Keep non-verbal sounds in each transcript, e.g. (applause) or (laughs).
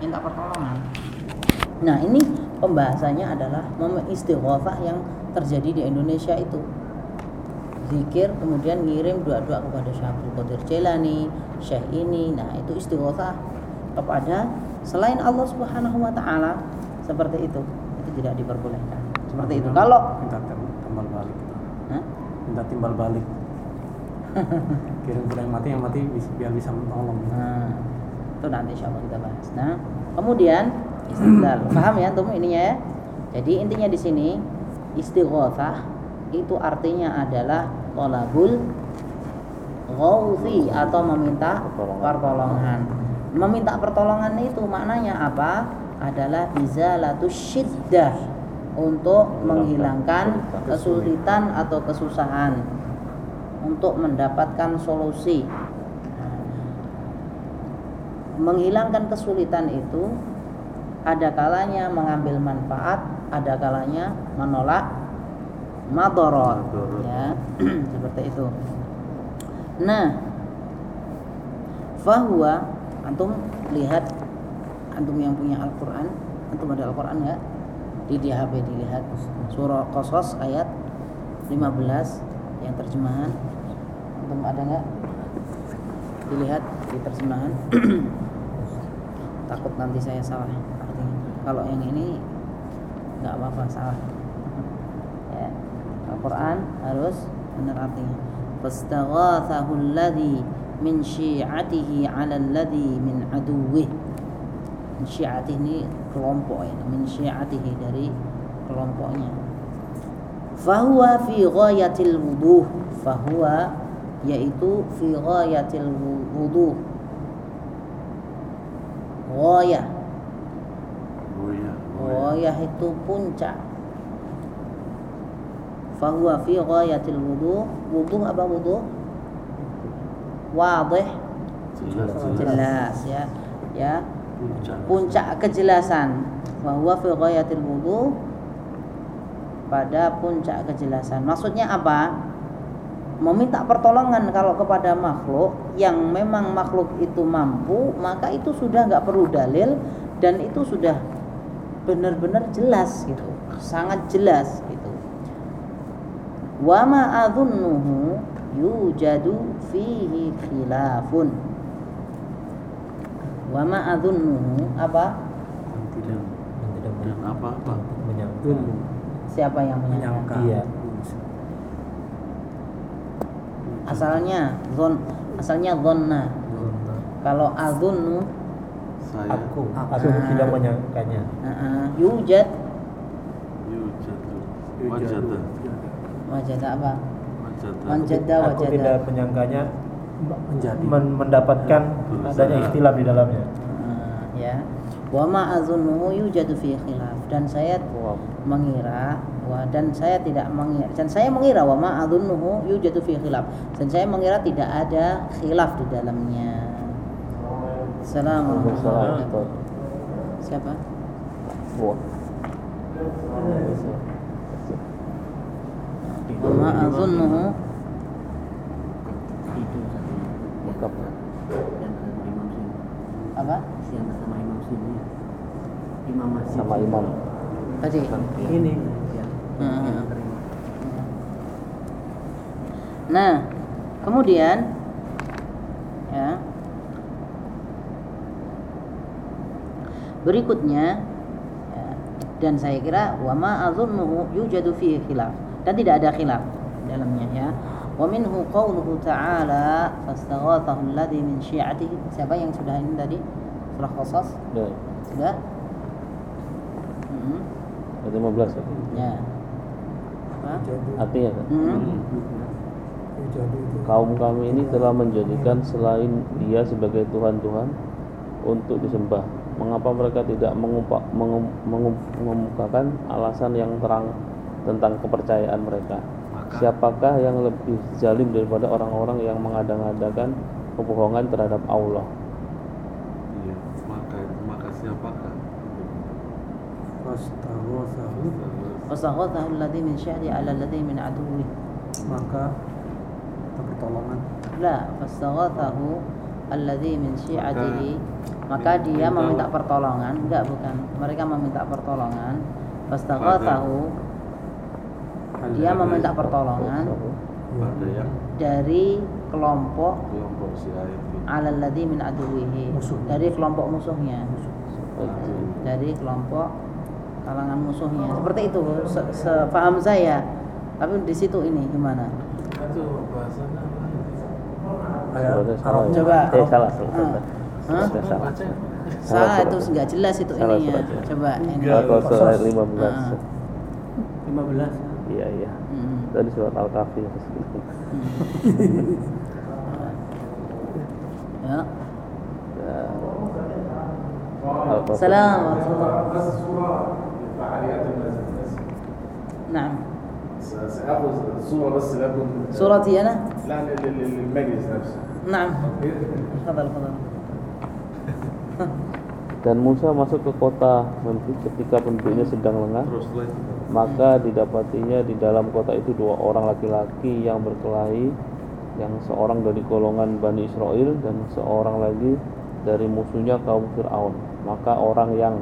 minta pertolongan nah ini pembahasannya adalah momen istighosah yang terjadi di Indonesia itu zikir kemudian ngirim doa-doa kepada Syekh Abdul Qadir Jailani, Syekh ini. Nah, itu istighosah kepada selain Allah Subhanahu wa taala seperti itu. Itu tidak diperbolehkan. Seperti itu. Kalau minta timbal balik. Hah? Minta timbal balik. (laughs) Kirim ke yang mati yang mati biar bisa menolong. Nah, itu nanti insya Allah kita bahas. Nah, kemudian istidlal. (clears throat) Paham ya antum ininya ya? Jadi intinya di sini istighothah itu artinya adalah tolabul ghauzi atau meminta pertolongan. Meminta pertolongan itu maknanya apa? Adalah izalatus syiddah untuk menghilangkan kesulitan atau kesusahan untuk mendapatkan solusi menghilangkan kesulitan itu ada kalanya mengambil manfaat, ada kalanya menolak madorot, ya (clears throat) seperti itu. Nah, fahuwa antum lihat antum yang punya Al-Quran, antum ada Al-Quran ya? Di di HP dilihat surah Qasas ayat 15 yang terjemahan antum ada nggak? Dilihat di terjemahan. (clears throat) takut nanti saya salah. Kalau yang ini nggak apa-apa salah. Ya Al-Quran harus benar artinya fastaghathahu alladhi min syi'atihi 'ala alladhi min aduwwih min syi'atihi ini kelompok ya min syi'atihi dari kelompoknya. Fahuwa fi ghayatil wuduh. Fahuwa yaitu fi ghayatil wuduh Goyah Goyah. Goyah itu puncak Fahuwa fi ghayatil wudu Wudu apa wudu? Wadih Jelas, jelas. Jelas ya Ya Puncak. Puncak kejelasan Fahuwa fi ghayatil wudu Pada puncak kejelasan Maksudnya apa? Meminta pertolongan kalau kepada makhluk Yang memang makhluk itu mampu Maka itu sudah nggak perlu dalil Dan itu sudah benar-benar jelas gitu Sangat jelas gitu wa ma adhunnuhu yujadu fihi khilafun wa ma adhunnuhu apa Tidak tidak Dan apa-apa. menyangka siapa yang menyangka. menyangka Iya. Asalnya zon asalnya dhanna kalau adhunnu Saya. aku. Aku. aku tidak menyangkanya. Uh, yujad. Yujadu. Yujadu. Wajada. wajada apa? Wajada. Wajada aku tidak menyangkanya. Menjadi. men- mendapatkan adanya ikhtilaf di dalamnya. Uh, ya. Wa ma adhunnuhu yujadu fi khilaf. Dan saya mengira wa dan saya tidak mengira dan saya mengira wa ma adhunnuhu yujadu fi khilaf. Dan saya mengira tidak ada khilaf di dalamnya. Assalamualaikum. Siapa? Wa. Ma adhunnuhu itu satu Mekap. yang sama imam sini apa? Yang sama imam sini. Imam masjid. Sama imam. Tadi. Ini. Hmm. Nah, kemudian ya. Berikutnya ya, dan saya kira wa ma azunnuhu yujadu fihi khilaf dan tidak ada khilaf dalamnya ya. Wa minhu qauluhu ta'ala fastaghathahu alladhi min syi'atihi. Siapa yang sudah ini tadi? Surah Qasas? ya Sudah? Hmm. ayat 15 ya Ya. Apa? artinya kan Hmm. kaum kami ini telah menjadikan selain dia sebagai Tuhan-Tuhan untuk disembah. Mengapa mereka tidak mengumpa- mengum- mengum- mengemukakan alasan yang terang tentang kepercayaan mereka? Siapakah yang lebih zalim daripada orang-orang yang mengadang-adakan kebohongan terhadap Allah? Iya. Maka maka siapakah? Fastaghathahu wasaghathahu alladhi min syahri ala alladhi min aduwi. Maka pertolongan. La fasaghathahu alladhi min syi'atihi. Maka dia meminta pertolongan. Enggak bukan. Mereka meminta pertolongan. Fasaghathahu dia meminta pertolongan dari kelompok ala alalladhi min aduwihi. Dari kelompok musuhnya. Dari kelompok kalangan musuhnya seperti itu se sepaham saya tapi di situ ini gimana salah. Arabnya. Coba. Eh salah, salah. Ah. Hah? Salah. salah itu nggak jelas itu Salah ininya coba ini surat 15. Ah. 15 Iya, iya. Hmm. Tadi surat Al-Kahfi. ya Al-Kahfi. salam nah سأخذ صورة بس لكم surati ana لا لل- لل- للمجلس نفسه Naam. Fadal, fadal. (laughs) Dan Musa masuk ke kota Memphis ketika penduduknya sedang lengah terus lagi maka didapatinya di dalam kota itu dua orang laki-laki yang berkelahi yang seorang dari golongan Bani Israel dan seorang lagi dari musuhnya kaum Fir'aun maka orang yang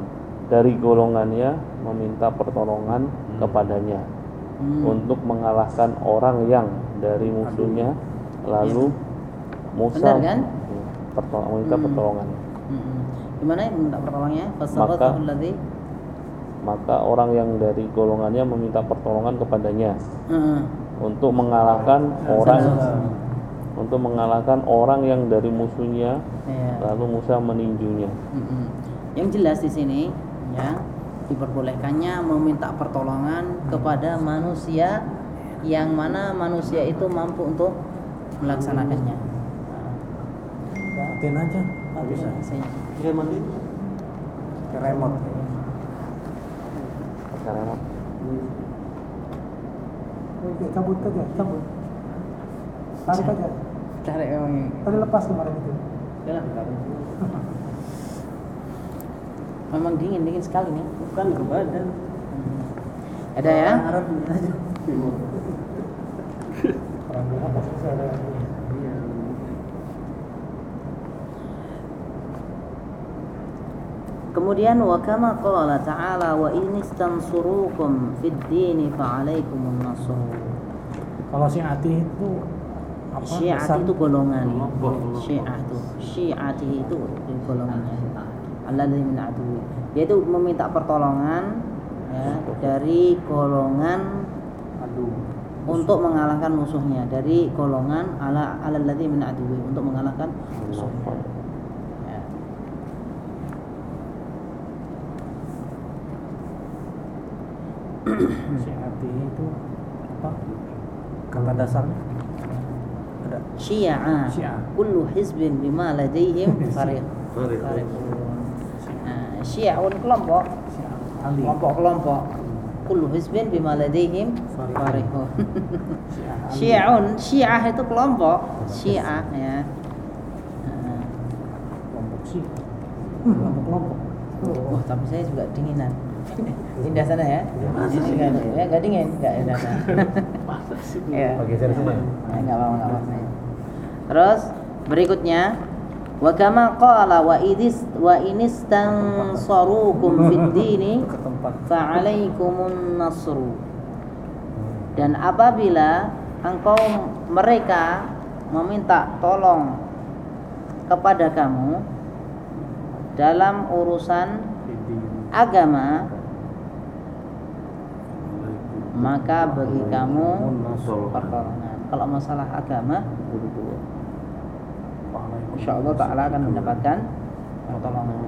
dari golongannya meminta pertolongan kepadanya Hmm. untuk mengalahkan orang yang dari musuhnya lalu Musa Benar kan? Ya, meminta Hmm. pertolongan Mm-mm. Gimana yang minta pertolongannya? Alladhi maka orang yang dari golongannya meminta pertolongan kepadanya Heeh. untuk mengalahkan orang untuk mengalahkan orang yang dari musuhnya Iya. lalu Musa meninjunya Mm-mm. Yang jelas di sini ya diperbolehkannya meminta pertolongan kepada manusia yang mana manusia itu mampu untuk melaksanakannya. Matiin aja. Nggak bisa. Saya- Dia mandi. Ke remote. Oke, cabut aja, cabut. Tarik aja. Tarik memang ini. Tadi lepas kemarin itu. Udah lah, (laughs) Memang dingin, dingin sekali nih. Bukan ke badan. Ada ya? Arab aja. Saya ada. Iya. Kemudian wa kama qala ta'ala wa in istansurukum fid dini fa alaikumun nasr. Kalau si Ati itu apa? Besar? itu golongan. Syiah itu. Syiah itu golongannya. Alladzi min aduwi. Yaitu meminta pertolongan ya, dari golongan Aduh. untuk mengalahkan musuhnya dari golongan ala alladzi min aduwi untuk mengalahkan musuhnya. Ya. (clears throat) Itu apa? Kata dasarnya ada Syiah. Syiah. Kullu hizbin bima ladaihim (laughs) fariq. Fariq. Syiahun kelompok, kelompok-kelompok. Kullu hizbin bima ladaihim Ali. Syiahun, Syiah itu kelompok, Syiah ya. Kelompok si. Kelompok-kelompok. Wah, tapi saya juga dinginan. (laughs) Indah sana ya. Enggak ya, enggak dingin, enggak indah sana. (laughs) Ya. Enggak apa-apa, enggak apa-apa. Terus berikutnya wa kama qala wa idis wa inistansarukum fid dini Ke tempat. fa'alaikumun nasru. Dan apabila engkau mereka meminta tolong kepada kamu dalam urusan agama maka bagi kamu pertolongan. Kalau masalah agama insya Allah Ta'ala akan mendapatkan pertolongan.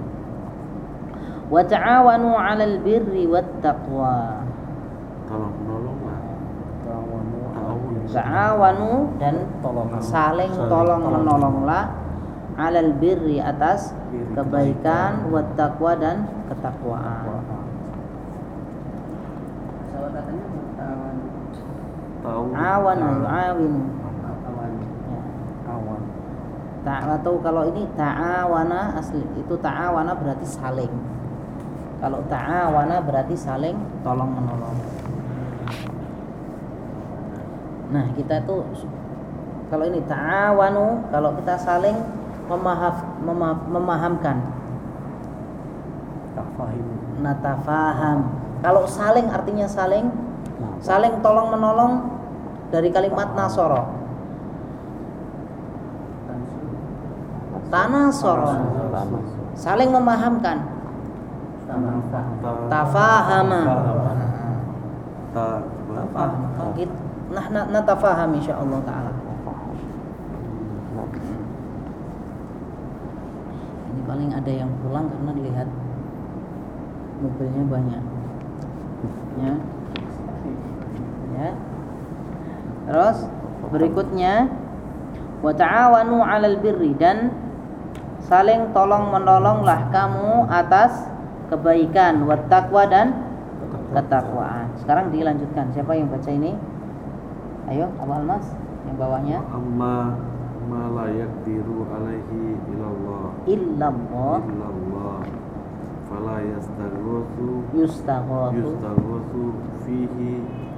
Wa ta'awanu 'alal birri wat taqwa tolong menolong lah Ta'awun. ta'awanu dan Tolongan. saling tolong tolong. menolonglah alal birri atas kebaikan. wat taqwa dan ketakwaan. Pesawat katanya atau kalau ini ta'awana asli itu ta'awana berarti saling. Kalau ta'awana berarti saling tolong menolong. Nah kita tuh kalau ini ta'awanu kalau kita saling memaham, memah- memahamkan. Natafaham. Kalau saling artinya saling saling tolong menolong dari kalimat nasoro. Tanasoro. Saling memahamkan. Tafahama. ta Tafaham. Gitu. Nah, nah, natafaham insyaallah taala. Ini paling ada yang pulang karena dilihat mobilnya banyak. Ya. Ya. Terus berikutnya wa ta'awanu 'alal birri dan saling tolong menolonglah kamu atas kebaikan wa taqwa dan ketakwaan. Sekarang dilanjutkan. Siapa yang baca ini? Ayo, Abu Almas yang bawahnya. amma ma la yaqdiru alaihi illallah Illallah illallah fala yastaghathu yustaghathu. yustaghathu fihi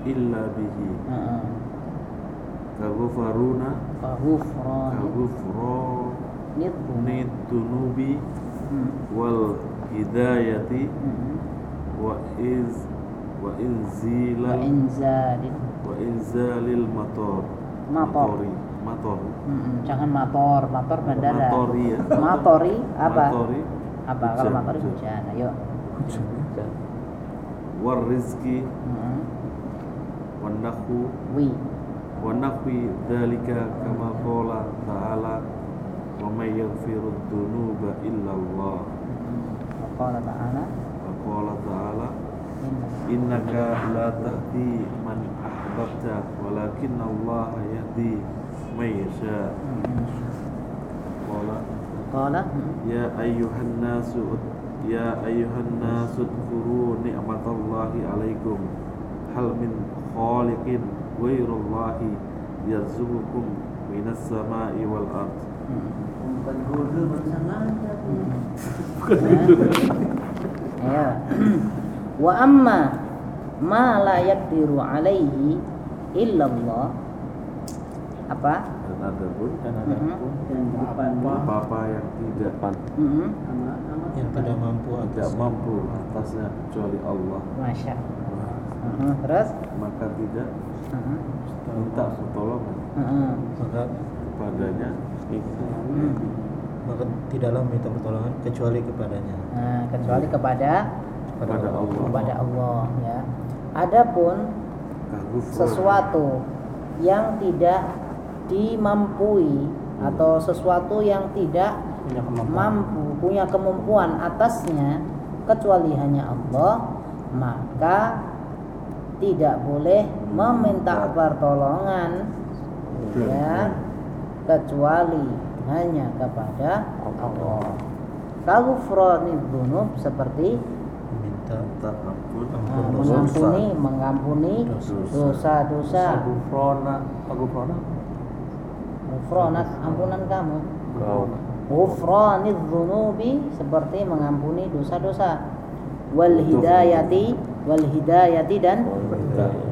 illa bihi Heeh. kaghfaruna Faghufran kaghfrani dunubi Hmm. wal hidayati Hmm. wa iz wa Wa inzila inzalin. wa inzalil mator Mator. matori mator Hmm, Jangan motor, motor bandara. matori ya Matori (laughs) apa? matori Apa kalau Hujan, motori hujan. hujan? Ayo. war rizki Hmm. wan nahu Wi. wa nahwi dzalika kama qala ta'ala wa may yaghfiru dhunuba illa Allah Hmm. Qala ta'ala wa qala ta'ala Inna innaka la tahdi man ahbabta walakin Allah yahdi may yasha Hmm. qala Qala hmm. Ya ayyuhan nasu Ya ayyuhan nasu Dhkuru ni'matallahi alaikum Hal min khaliqin Ghairallahi Bukan guru barusan ada. Ya. (clears throat) Wa amma ma la yaqdiru alaihi illallah apa? Dan ada pun dan ada pun Dan depan Apa-apa yang tidak depan sama sama yang tidak mampu Tidak mampu atasnya Kecuali Allah Masya. Mhm. Terus? Maka tidak Mhm. minta pertolongan Mhm. maka Kepadanya Hmm. maka tidaklah minta pertolongan kecuali kepadanya. Nah, kecuali kepada Kepada Allah kepada Allah ya. Adapun sesuatu yang tidak dimampui atau sesuatu yang tidak Punya kemampuan. mampu punya kemampuan atasnya kecuali hanya Allah maka tidak boleh meminta pertolongan ya kecuali hanya kepada Allah. Kaghufrani dzunub seperti Minta Minta ampun ah, dosa. mengampuni mengampuni Dosa. dosa-dosa. Agufrona, agufrona. Ghufranak ampunan kamu. kau Ghufrani dzunubi seperti mengampuni dosa-dosa. Wal hidayati wal hidayati dan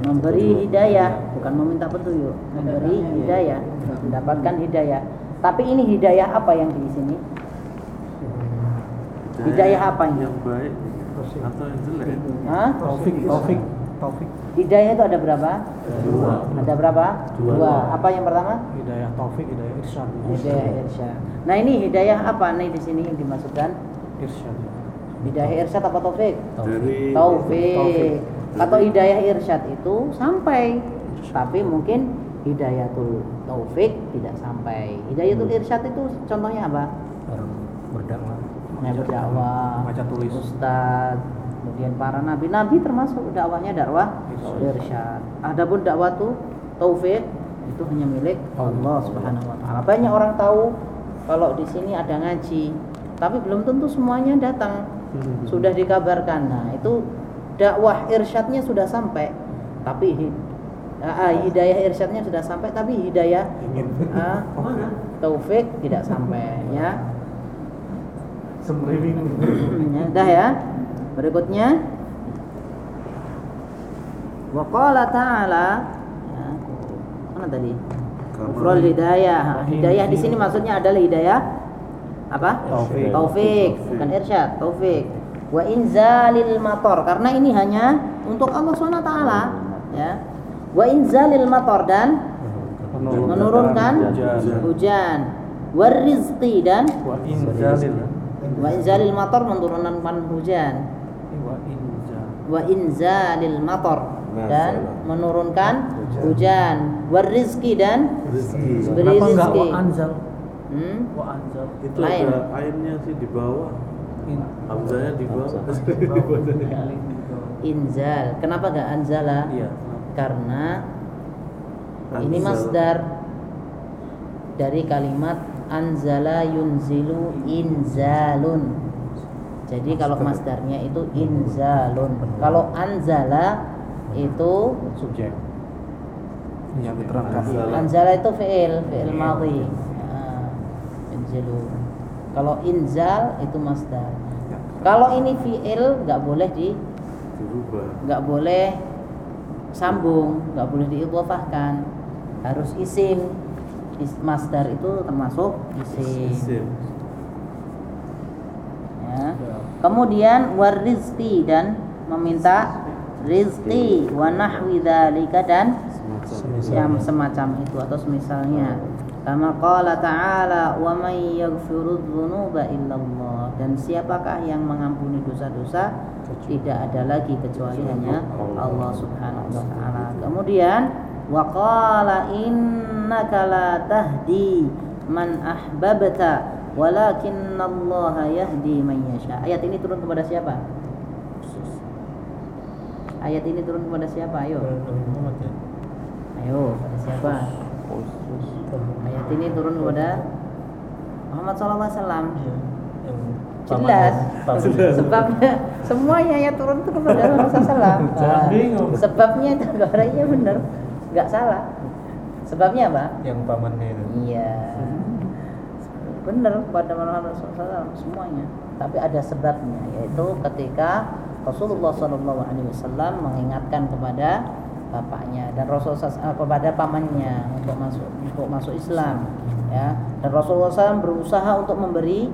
memberi hidayah bukan meminta petunjuk memberi hidayah mendapatkan hidayah tapi ini hidayah apa yang di sini Hidayah apa ini? Yang baik Atau yang jelek Hah? Taufik, taufik, taufik. hidayah itu ada berapa Dua. ada berapa Dua. apa yang pertama Hidayah taufik, hidayah irsyad. hidayah irsyad nah ini hidayah apa nih di sini yang dimaksudkan Irsyad. hidayah irsyad apa taufik Dari taufik Taufik. atau hidayah irsyad itu sampai tapi mungkin hidayatul taufik tidak sampai hidayatul irsyad itu contohnya apa Orang berdakwah. Nah, berdakwah, Baca tulis. ustaz, kemudian para nabi, nabi termasuk dakwahnya dakwah Irsyad. irsyad. Adapun dakwah tuh taufik itu hanya milik Allah Subhanahu wa taala. Banyak orang tahu kalau di sini ada ngaji, tapi belum tentu semuanya datang. Sudah dikabarkan. Nah, itu dakwah irsyadnya sudah sampai, tapi ah, ah, hidayah irsyadnya sudah sampai, tapi hidayah ah, taufik tidak sampai ya. Ya, Udah ya. Berikutnya Wa qala ta'ala ya. Mana tadi? Kufrul hidayah. Hidayah di sini maksudnya adalah hidayah apa? Taufik. Taufik, bukan irsyad, taufik. wa inzalil mator karena ini hanya untuk Allah SWT ya wa inzalil mator dan menurunkan Hujan. warizqi dan Wa inzalil. wa inzalil mator menurunkan hujan Wa inzal. wa inzalil mator dan menurunkan hujan warizqi dan Rizki. beri wa anzal? hmm? Wa anzal. Itu Lain. ada airnya sih di bawah. In. Hamzanya di bawah. (laughs) inzal kenapa gak anzala Iya. Karena ini Anzal. masdar. Dari kalimat anzala yunzilu inzalun. Jadi kalau masdarnya itu inzalun. Kalau anzala itu Subjek. Yang diterangkan. Anzal. anzala. Itu fi'il fi'il madhi. Ah, yunzilu kalau inzal itu masdar. Kalau ini fi'il nggak boleh di nggak boleh sambung, nggak boleh diidhofahkan, harus isim. Is, masdar itu termasuk isim. Isim. Ya. Kemudian warizqi dan meminta rizqi wa nahwi dzalika dan Semacam. yang semacam itu atau semisalnya. Kama qala ta'ala wa may yaghfiru dzunuba illallah dan siapakah yang mengampuni dosa-dosa tidak ada lagi kecuali hanya Allah Subhanahu wa taala. Kemudian wa qala innaka la tahdi man ahbabta walakinnallaha yahdi man yasha. Ayat ini turun kepada siapa? Ayat ini turun kepada siapa? Ayo. Ayo, pada siapa? Ayat ini turun kepada Muhammad SAW. Jelas. Sebabnya semuanya ayat turun itu kepada SAW. (laughs) Jangan bingung. Sebabnya itu iya benar, nggak salah. Sebabnya apa? Yang pamannya itu. Iya. Benar pada Muhammad SAW semuanya. Tapi ada sebabnya yaitu ketika Rasulullah SAW mengingatkan kepada bapaknya dan Rasulullah SAW kepada pamannya untuk masuk untuk masuk Islam ya dan Rasulullah SAW berusaha untuk memberi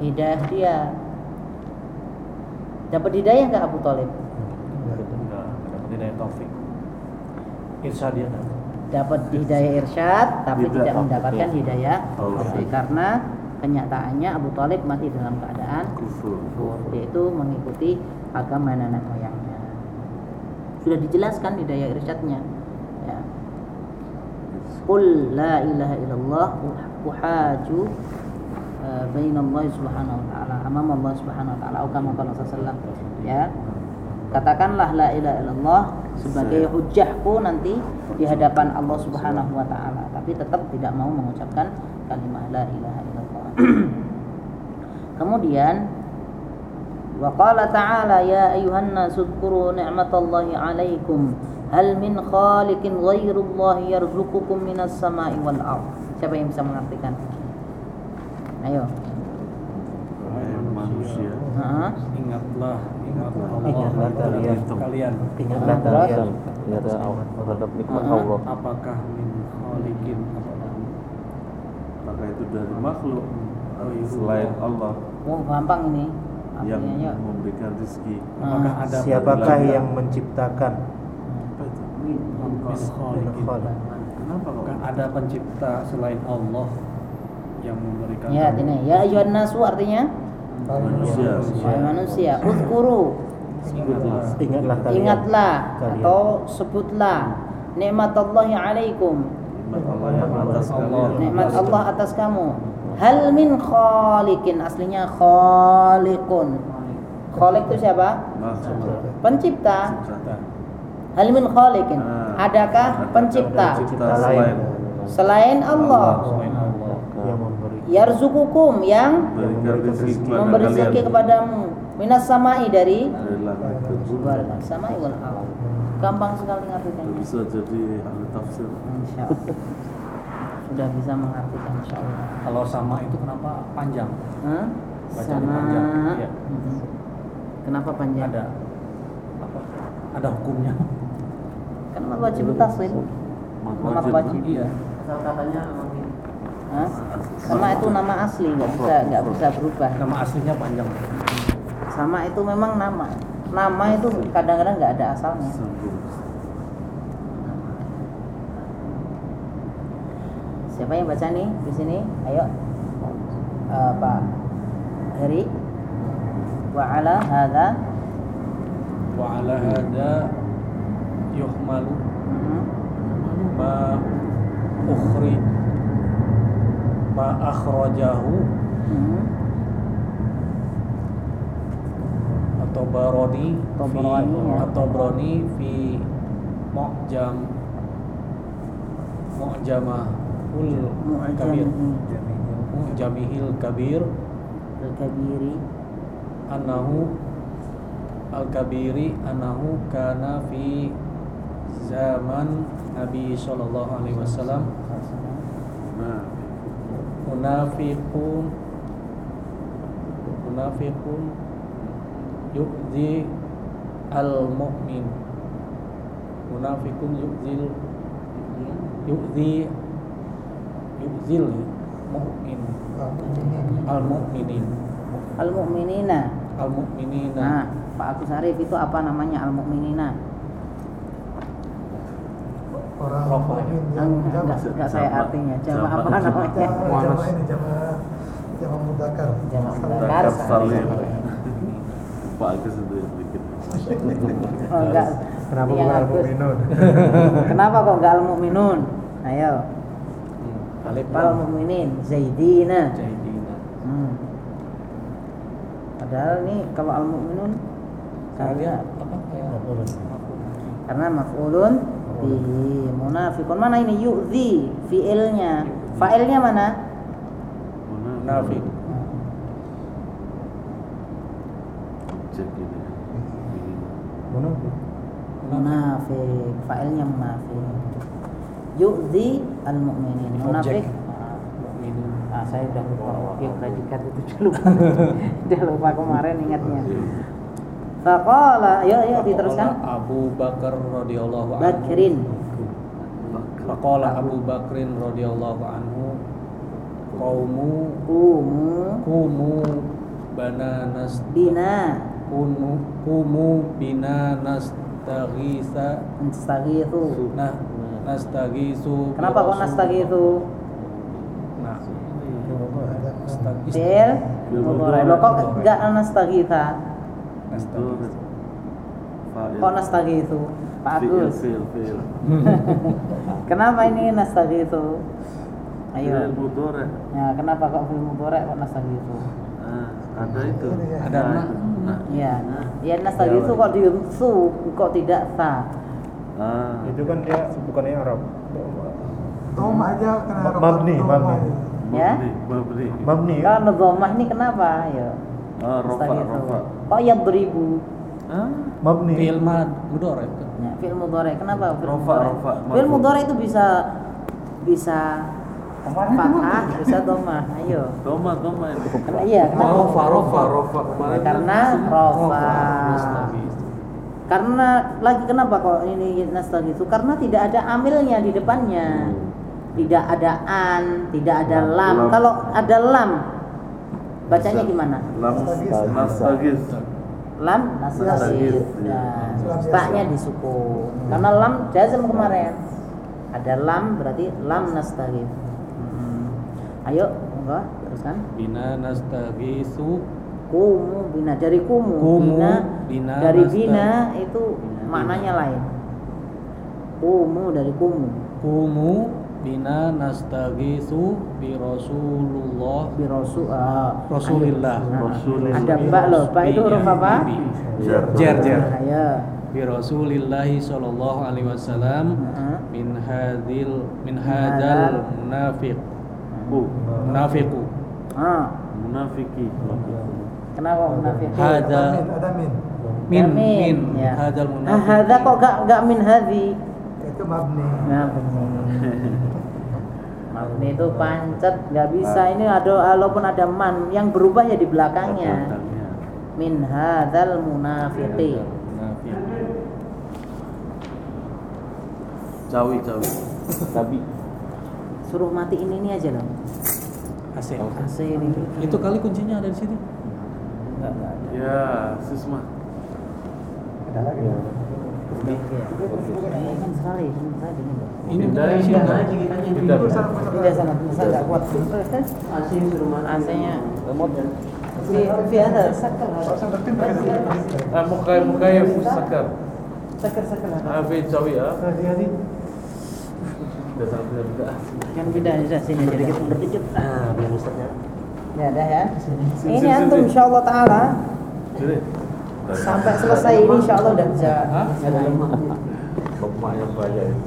hidayah dia dapat hidayah nggak Abu Talib Enggak, dapat hidayah taufik. Irsyad dia dapat. dapat hidayah irsyad tapi Tidak. tidak mendapatkan hidayah Allah. taufik karena kenyataannya Abu Talib masih dalam keadaan Kufur. kufur yaitu mengikuti agama nenek moyangnya sudah dijelaskan hidayah irsyadnya ya Qul la ilaha illallah uhaju uh, bainallah subhanahu wa ta'ala amam Allah subhanahu wa ta'ala atau kama qala sallallahu ya katakanlah la ilaha illallah sebagai hujahku nanti di hadapan Allah subhanahu wa ta'ala tapi tetap tidak mau mengucapkan kalimat la ilaha illallah (clears throat) kemudian وقال تعالى يا أيها الناس اذكروا نعمة الله عليكم هل من خالق غير الله يرزقكم من السماء والأرض siapa yang bisa mengartikan Ayo Kayak manusia. Hah? Ingatlah, ingatlah Allah. Ingatlah kalian. kalian. Ingatlah kalian Ternyata terhadap nikmat Ah. Allah. Apakah min khaliqin apakah Maka itu dari makhluk selain Allah Oh gampang ini yang memberikan rezeki. apakah Ah. ada Siapakah yang menciptakan Apa itu? min khaliqin? Kenapa kok? Ada pencipta selain Allah yang memberikan ya artinya ya ayuhan nasu artinya Manusia. wahai manusia uzkuru Sebutlah. Ingatlah kalian ingatlah Kalian. atau sebutlah nikmat Allah alaikum Nikmat Allah yang atas Allah. kalian. nikmat Allah atas kamu hal min khaliqin aslinya khaliqun khaliq itu siapa pencipta Pencipta. hal min khaliqin Ah. adakah pencipta Pencipta selain selain Allah Selain Allah. yang memberi yarzukukum yang memberikan rezeki kepada memberi rezeki kepadamu minas samai dari langit samai wal gampang sekali Itu ngartikannya bisa jadi ahli tafsir. Insya Allah sudah bisa mengartikan Insya Allah Kalau sama itu kenapa panjang? Hah? Bacaan sama panjang. Mhm. kenapa panjang Ada apa? Ada hukumnya. kan wajib taslim wajib. Iya. asal katanya Hah? sama itu nama asli nggak bisa nggak bisa berubah. Nama aslinya panjang. sama itu memang nama. Nama itu kadang-kadang nggak ada asalnya. Siapa yang baca nih di sini? Ayo. Eh, Pak Heri. Wa ala hadza. Wa ala hada yuhmalu. Mhm. ma ukhri ma akhrajahu. Mhm. atau baroni fi ya. atau broni fi mu'jam. Mu'jamahul kabir. Mu'jam mu'jamihil kabir. Al-kabiri annahu al kabiri annahu kana fi zaman Nabi sallallahu alaihi wasallam. Nah, munafiqun. Munafiqun yu'zi al mu'min munafiqun yu'zil yu'zi yu'zil mu'min al mu'minin al-mu'minina. Al mu'minina nah Pak Agus Arif itu apa namanya? Al-mu'minina. Orang Rokok. mukmin enggak, yang enggak, saya artinya. Jamaah. apa namanya (laughs) ini jamaah jamaah mudakar. Jamaah mudakar. Dakar Salim. Pak Agus itu yang bikin. (laughs) oh, enggak. Kenapa bukan Agus. al-mu'minun? (laughs) Kenapa kok enggak al-mu'minun? Ayo. Hmm. alif al lam. Mu'minin zaidina. Jaidina hmm. padahal nih kalau al mu'minun kalian apa? Karena maf'ulun bihi munafiqun mana ini? Yu'zi fi'ilnya. Fa'ilnya mana munafik Cek ini. Ini. munafik munafik fa'ilnya munafik yu'zi al mu'minin Ini munafik ah saya udah lupa. Yang predikat itu udah lupa (laughs) udah lupa kemarin ingatnya. Faqala, ya ya diteruskan. Abu Bakar radhiyallahu anhu. Bakrin. Faqala Abu Bakrin radhiyallahu anhu Qaumu Kumu kumu bananas bina kunu kumu bina nastaghisa nastagithu. nah nastaghisu bi Kenapa kok nastagithu? nah Bil. Lo kok enggak nastagitha? nastaghis Fa'il. Kok nastagithu? Pak Agus. Kenapa ini nastagithu? Ayo. mudhari. Ya, kenapa kok fil mudhari kok nastagithu? Ah, ada itu. Ada Nah, nak. itu. Nah. Ya, ya nastagithu kok diunsu kok tidak sa? Ah. Itu kan dia bukannya Arab. Doma aja kena rokat mabni, mabni. Ya? Mabni, mabni. Mabni ya? Kalau dhammah ini kenapa? Ayo. Ah, rofa, Nastagithu. rofa. Kok yadribu? Ah, Mabni. fi'il mad mudhari Ya, fi'il mudhari. Kenapa Rofa, rofa, Fi'il mudhari itu bisa bisa fathah, bisa dhammah. Ayo. Toma itu. Karena iya, kenapa? Rofa, rofa, rofa kemarin. Karena kan rofa. Karena lagi kenapa kok ini nastagitsu? Karena tidak ada amilnya di depannya. Tidak ada an, tidak ada Lam. lam. Kalau ada lam, bacanya gimana? Lam, nastagis. Lam Nastagis. Nah, taknya disukun. Karena lam jazm kemarin. Ada lam berarti lam nastagis. Ayo, enggak teruskan. bina nastaghisu Kumu bina dari kumu, Kumu, bina, bina, dari nasta- bina itu Bina, maknanya lain. Kumu dari kumu kumu bina nastaghisu bi Rasulullah bi rasul ah, Rasulillah. Nah, Rasulillah. Ada mbak loh, mbak itu huruf apa? Jar. Jer jer. Ayo. Bi Rasulillahi sallallahu alaihi wasallam Heeh. min hadil min hadal. hadal munafiq Uh, munafiqu Ah, munafiki. kenapa munafik? Hada Ada min, ada min. min Min, min ya. hadal Ah, munafiq hada kok gak gak min hadhi? Itu mabni. Nah, Mabni itu pancet, nggak bisa. Ini ada walaupun ada man yang berubah ya di belakangnya. Min hadzal munafiqi. Munafiq. Cawi, cawi. Tapi Suruh matiin ini aja loh. AC. AC ini. Itu kali kuncinya ada di situ. Enggak, enggak ada. Ya, Sisma. Ada lagi. Ya. Iya. Saya ingin sekali, ingin saya ingin. Ini Pindah, bukan pindah. pindah lagi kitanya di Pindah. Tidak sana, saya enggak kuat. AC suruh mana? AC-nya Remote في في هذا سكر هذا Ah, muka muka yang sakar. سكر سكر هذا Ah, fi cawi ya. Hadi hadi. Dah sampai dah. yang beda sudah sini Berdikit. Ah, biar Ustaz ya. ya dah ya ini antum insyaallah taala sampai selesai ini insyaallah udah bisa. Lemak yang banyak ini.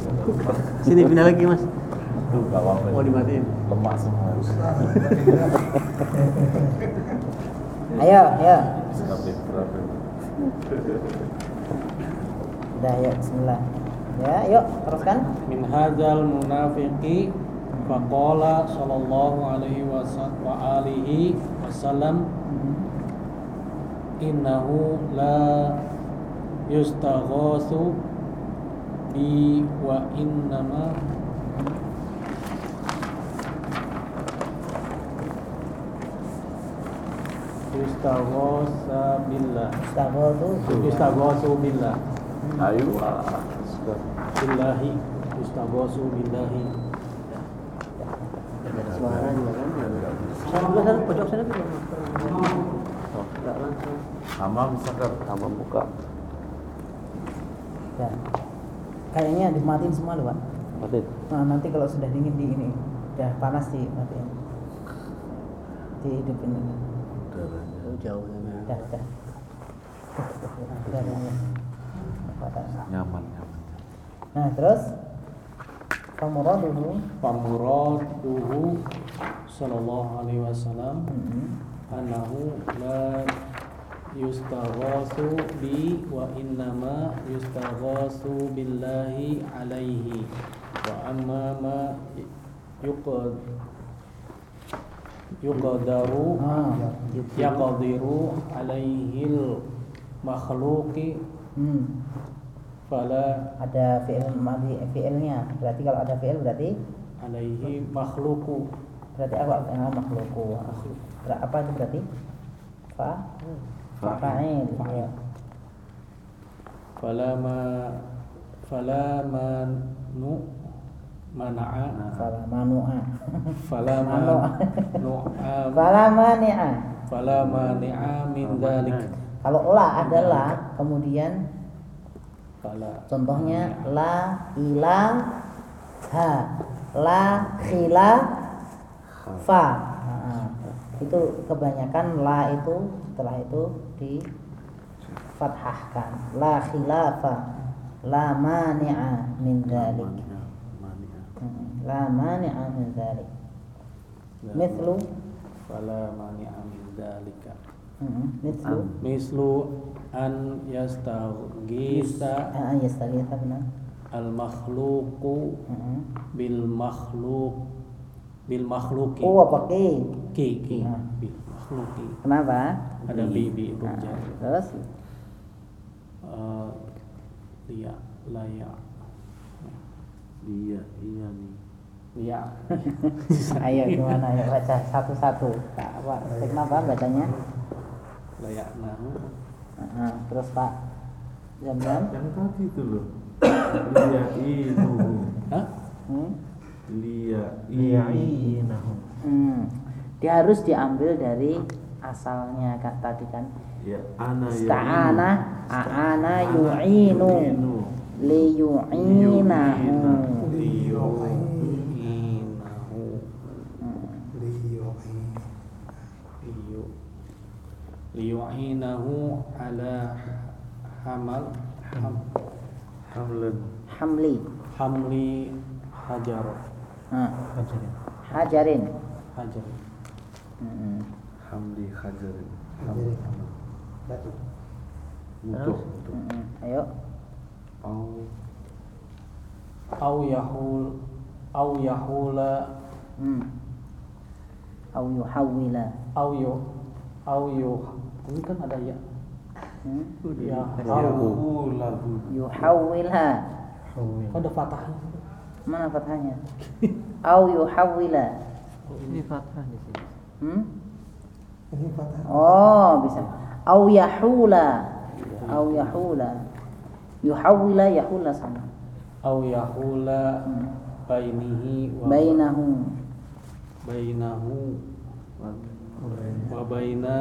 Sini pindah lagi mas. Tuh, gak apa-apa. Mau dimatiin. Lemak semua. ayo ayo udah ya Bismillah ya yuk teruskan. Min hadzal munafiqi faqala sallallahu alaihi wa alihi wasallam innahu la yustaghasu bi wa innama yustaghasa billah. Yustaghasu billah. Ayo. Ah, billahi billahi Ada suara juga kan? Sebelah sana pojok sana belum. Enggak langsung. Hamam sakar. tambah buka ya kayaknya dimatiin semua loh pak mati nah, nanti kalau sudah dingin di ini udah panas di matiin dihidupin ini. Oh, jauh dah dah udah. Nyaman, nyaman. Nah terus pemuraduhu pamuraduhu sallallahu alaihi wasallam Hmm. anahu la yustaghasu bi wa innama yustaghasu billahi alaihi wa amma ma yuqad yuqadaru Ah. yaqdiru alaihil makhluqi Hmm. Fala ada fi'il madi fi'ilnya. Berarti kalau ada fi'il berarti? Alaihi makhluqu berarti apa? Ah, makhluku. Ber- apa itu berarti? Fa? Fa'il ya. fala ma fala manu mana'a. Fala manu'a. Fala (laughs) Manu. manu'a. Fala mani'a. Fala mani'a min dalik kalau la adalah kemudian contohnya la ila ha. La khila fa. Nah, itu kebanyakan la itu setelah itu di fathahkan la khilafa la mani'a min dzalik. Hmm, la mani'a min dzalik mithlu? fala mani'a min dalika hmm, mithlu mislu an yastaghisa ah yastaghitha benar. al makhluqu Hmm. bil makhluq bil makhluqi. Oh apa ki? Ki ki. Bil makhluqi. Kenapa? Ada bi bi Nah, terus? Eh, liya laya Iya, iya nih. liya (laughs) ayo gimana? Ayo baca satu-satu. Kak, apa kenapa bacanya layak Nah, terus Pak jam-jam Yang tadi itu loh. Lia itu. Hah? hmm? Lia Li'inahu. Hmm. dia harus diambil dari asalnya kak tadi kan Ya, ana ya. Ista'ana a'ana yu'inu li yu'inahu liyu'inahu ala hamal ham, Hamlan. hamli hamli hajar Nah, hajarin hajar Hmm. Hamdi Hajarin. Batu. Untuk. Hmm. ayo Au. au yahul au yahula hmm. au yuhawwila au yu au yu ini kan ada ya. Hmm. ya Au lahu. yuhawwila ada fathahnya mana fathahnya? (laughs) Au yuhawwila Ini fathah di sini. hmm? Ini fathah. Oh, bisa. au yahula. Au yahula. Yuhawila yahula sama. Au yahula bainihi wa bainahu. bainahu wa baina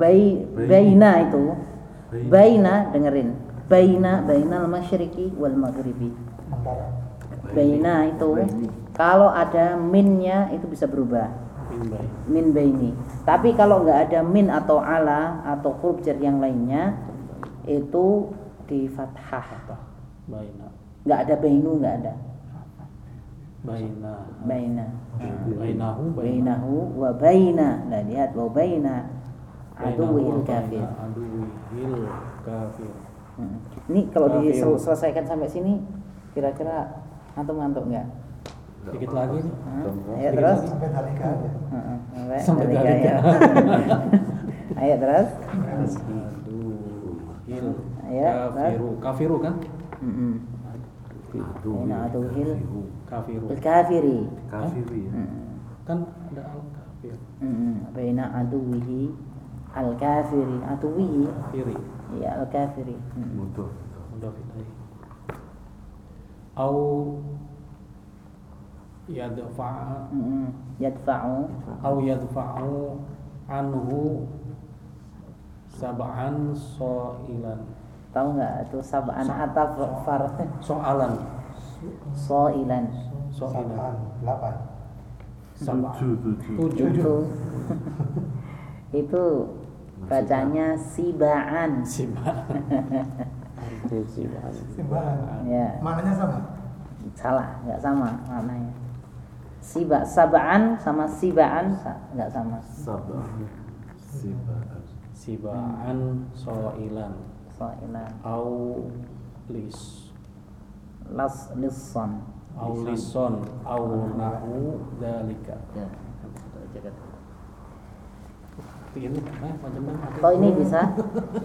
Bai, baina itu. Baina dengerin. Baina bainal masyriqi wal maghribi baina itu kalau ada minnya itu bisa berubah. Min bain. min baini. Tapi kalau nggak ada min atau ala atau huruf jar yang lainnya itu di fathah. Baina. Nggak ada bainu nggak ada baina. Baina. Bainahu baina. Bainahu wa baina. Nah lihat wa baina. Aduwil kafir. Aduwil kafir. Hmm. ini kalau diselesaikan sampai sini kira-kira antum ngantuk nggak? Sedikit lagi nih. Ayo terus. Sampai dalika aja. Sampai dalika. Ya. (laughs) ayo terus. Aduwil kafiru. Kafiru kan? Baina aduwil kafiru kafiri kafiri ya. Mm. kan ada al kafir Mm-mm. baina aduwihi al kafiri aduwihi kafiri. Ya al kafiri Mm. mudah mudah ilaih au yadfa'a Mm-mm. yadfa'u. Au yadfa'u anhu sab'an so'ilan. Tahu nggak itu sab'an ataf far? soalan soilan. So'ilan. Sabaan, delapan. tujuh tujuh (laughs) itu bacanya sibaan. Simbah. (laughs) Simbaan. Simbaan. ya. Maknanya sama. salah nggak sama maknanya. Siba sabaan sama sibaan nggak sama. Sabah sibah sibaan so'ilan. Soilan. Au lis las lison au lison au nahu dalika ya. kalau ini bisa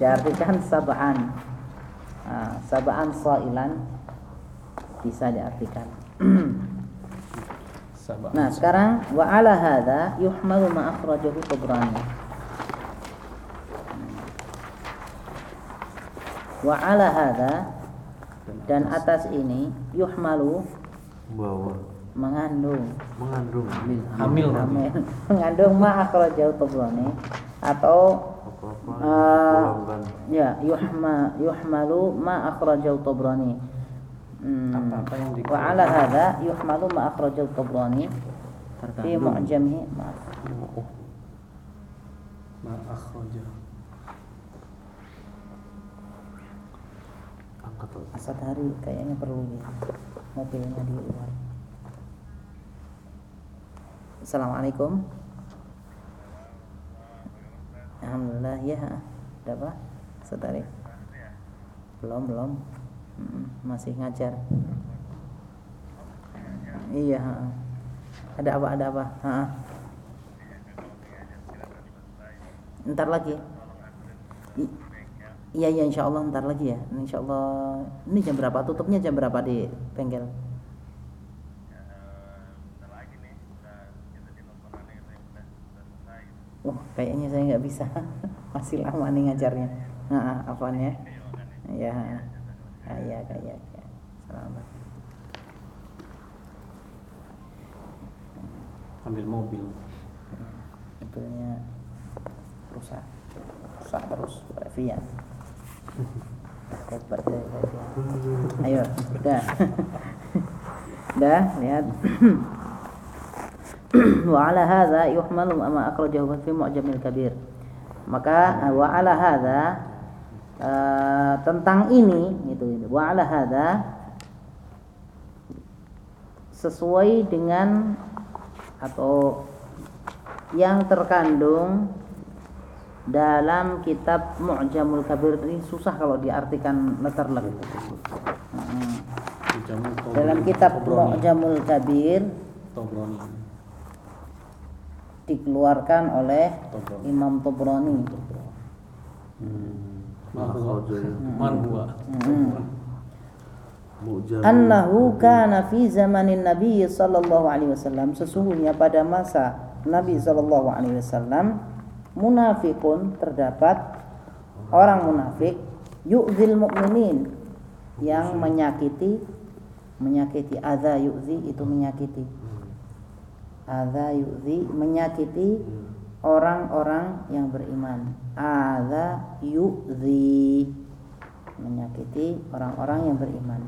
diartikan sabaan. Nah, sabaan soilan bisa diartikan. (clears throat) Nah sekarang wa ala hadza yuhmalu ma akhrajahu Tabrani. Wa ala hadza dan atas ini yuhmalu bawa. mengandung. Mengandung. Hamil. Hamil (laughs) mengandung ma akhrajahu Tabrani atau pulangkan ya yuhma yuhmalu ma akhrajahu Tabrani. Hmm. Apa-apa yang Wa ala hadza yuhmalu ma akhrajahu Tabrani fi mu'jamhi maaf. ma akhraja angkat lagi Asad hari kayaknya perlu ya. mobilnya di luar. Assalamualaikum. Alhamdulillah ya. Ada apa? Asad hari? Belum belum. Masih ngajar. Iya. Ada apa? Ada apa? Ha. Ntar lagi. I- Iya iya insya Allah ntar lagi ya. Insya Allah Ini jam berapa? Tutupnya jam berapa di bengkel? Wah kayaknya saya nggak bisa. (laughs) Masih lama nih ngajarnya. Nah, apaan ya? Ya, ah, ya kayak ya. Selamat. ambil mobil. Mobilnya rusak. Rusak terus Revian Ayo, udah. (laughs) udah, lihat. (clears throat) wa ala hadza yuhmalu ma akhrajahu fi mu'jamil kabir. Maka wa ala hadza eh, tentang ini gitu, gitu. Wa ala hadza sesuai dengan atau yang terkandung dalam kitab Mu'jamul Kabir ini susah kalau diartikan letterlek. Hmm. Dalam kitab. Mu'jamul Kabir Tobroni. dikeluarkan oleh Tobroni. Imam Tobroni. Huwa? Hmm. mujam Annahu kana fi zamanin Nabi sallallahu alaihi wasallam sesungguhnya pada masa Nabi sallallahu alaihi wasallam munafikun terdapat orang munafik yu'zil mu'minin yang menyakiti menyakiti adza yu'zi itu menyakiti. Adza yu'zi menyakiti orang-orang yang beriman. Adza yu'zi menyakiti orang-orang yang beriman.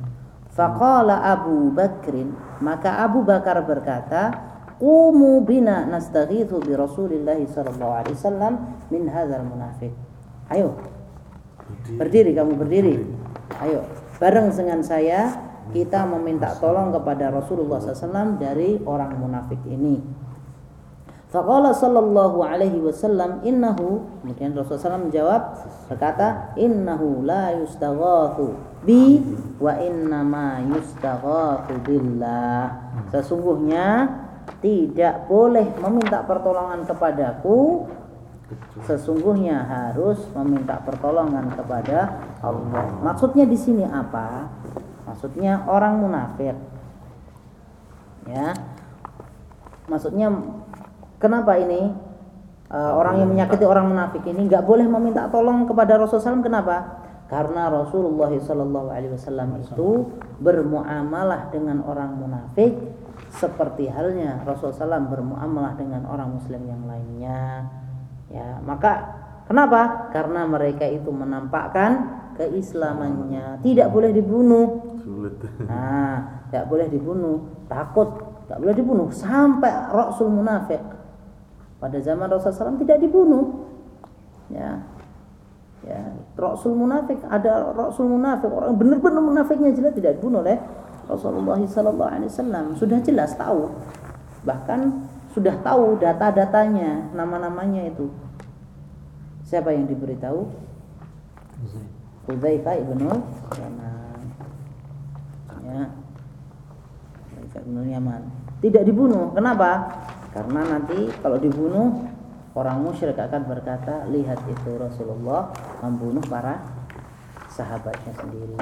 Faqala Abu Bakrin maka Abu Bakar berkata qumu bina nastaghithu bi Rasulillah sallallahu alaihi wasallam min hadzal munafiq. Ayo. Berdiri. Kamu berdiri. Ayo. Bareng dengan saya kita meminta tolong kepada Rasulullah SAW dari orang munafik ini. Faqala sallallahu alaihi wasallam innahu kemudian Rasulullah SAW menjawab berkata innahu la yustaghathu bi wa innama yustaghathu billah. Sesungguhnya tidak boleh meminta pertolongan kepadaku. Sesungguhnya harus meminta pertolongan kepada Allah. Maksudnya di sini apa? Maksudnya orang munafik. Ya. Maksudnya Kenapa ini uh, orang yang menyakiti orang munafik ini nggak boleh meminta tolong kepada Rasulullah SAW? Kenapa? Karena Rasulullah SAW itu bermuamalah dengan orang munafik seperti halnya Rasulullah SAW bermuamalah dengan orang Muslim yang lainnya. Ya, maka kenapa? Karena mereka itu menampakkan keislamannya, tidak boleh dibunuh. (laughs) Nah, tidak boleh dibunuh, takut tidak boleh dibunuh sampai Rasul munafik pada zaman Rasulullah SAW tidak dibunuh. Ya. Ya, Rasul munafik ada Rasul munafik orang benar-benar munafiknya jelas tidak dibunuh oleh Rasulullah sallallahu alaihi wasallam. Sudah jelas tahu. Bahkan sudah tahu data-datanya, nama-namanya itu. Siapa yang diberitahu? Hudzaifah ibnu Yaman. Ya. Hudzaifah ibnu Yaman. Tidak dibunuh. Kenapa? Karena nanti kalau dibunuh orang musyrik akan berkata, lihat itu Rasulullah membunuh para sahabatnya sendiri.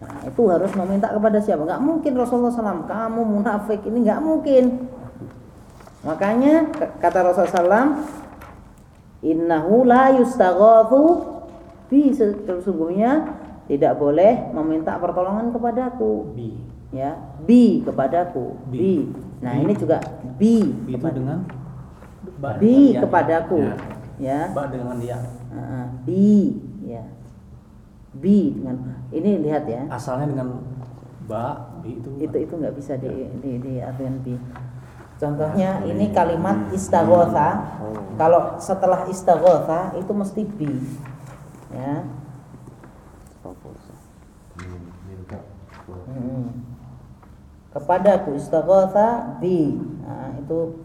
Nah, itu harus meminta kepada siapa? Gak mungkin Rasulullah SAW, kamu munafik ini gak mungkin. Makanya kata Rasulullah SAW, innahu la yustaghathu bi sesungguhnya tidak boleh meminta pertolongan kepadaku. bi Ya, bi kepadaku. Bi. Bi. Nah, ini juga bi, bi itu dengan bi ya. kepadaku. Ya. Ya. ba dengan dia Ah, bi ya bi dengan ini lihat ya. Asalnya dengan ba bi itu itu itu nggak bisa di di di artian bi contohnya ini kalimat istaghotha kalau setelah istaghotha itu mesti bi. Ya. Hmm. kepadaku istaghotha bi. Nah, itu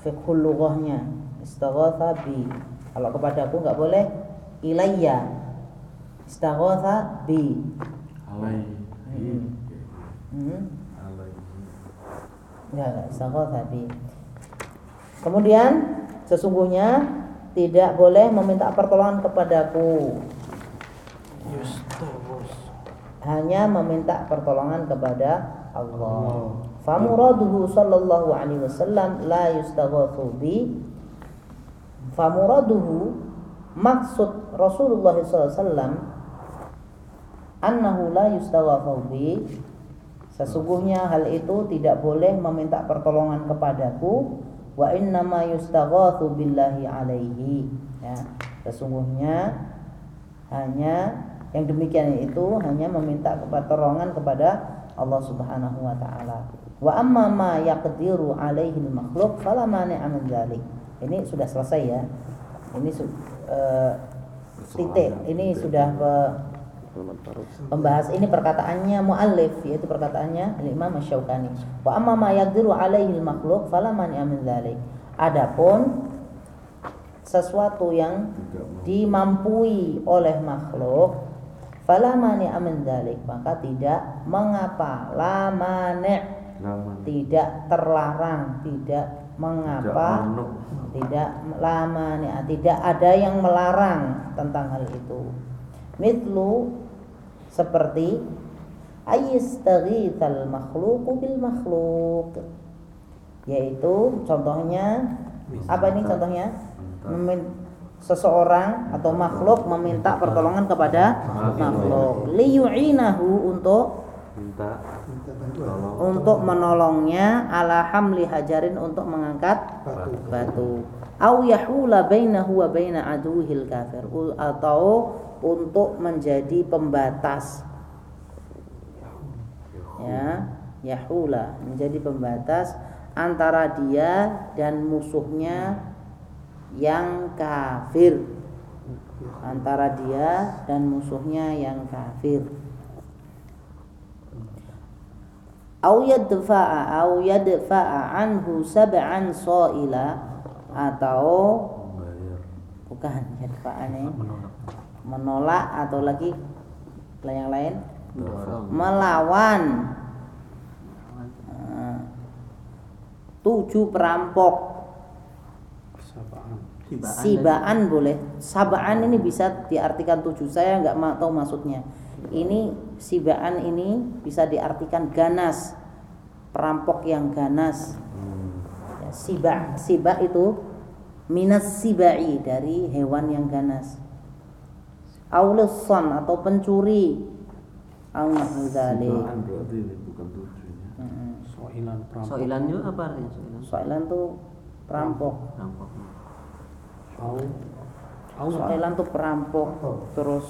fiqhul lughahnya. Istaghotha bi. Kalau kepadaku nggak boleh ilayya istaghotha bi Alai. hmm. Alai. Enggak, bi. Kemudian sesungguhnya tidak boleh meminta pertolongan kepadaku. Hanya meminta pertolongan kepada Allah. Famuraduhu sallallahu alaihi wasallam la yustaghatsu bi. Famuraduhu maksud Rasulullah sallallahu alaihi wasallam annahu la yustaghatsu bi Sesungguhnya hal itu tidak boleh meminta pertolongan kepadaku. Wa innama yustaghatsu billahi alaihi. Ya sesungguhnya hanya yang demikian itu hanya meminta pertolongan kepada Allah Subhanahu wa taala. Wa amma ma yaqdiru alaihi al-makhluq fala mani'a min ini sudah selesai ya. Ini eh, titik. Ini sudah pe- Pembahas ini perkataannya muallif yaitu perkataannya Imam Asy-Syaukani. Wa amma ma yaqdiru alaihi al-makhluq fala mani'a min dzalik. Adapun sesuatu yang dimampui oleh makhluk fala mani'a min dzalik, maka tidak mengapa. La mani' tidak terlarang, tidak mengapa. Tidak lama nih tidak ada yang melarang tentang hal itu. Mitlu seperti ayyastaghithal makhluqu bil makhluq. Yaitu contohnya apa ini contohnya? seseorang atau makhluk meminta pertolongan kepada makhluk. liyu'inahu untuk minta. Minta bantuan. tolong untuk menolongnya ala hamli hajarin untuk mengangkat Batu. au yahula bainahu wa baina aduhil kafir. Atau untuk menjadi pembatas. Ya yahula menjadi pembatas antara dia dan musuhnya yang kafir. Antara dia dan musuhnya yang kafir. Au yadfa'a au yadfa'a anhu sab'an sa'ila atau bukan yadfa'a nih menolak atau lagi yang lain? Melawan. Eh, tujuh perampok. Sibaan boleh. Sabaan ini bisa diartikan tujuh. Saya nggak tahu maksudnya. Ini sibaan ini bisa diartikan ganas. Perampok yang ganas. Ya, siba siba itu minas sibai dari hewan yang ganas auleson atau pencuri au ini bukan tujuhnya Mm-mm. Soilan perampok. Soilan itu apa artinya soilan? soilan tuh perampok Rampok. Au. Au. Soilan tuh perampok terus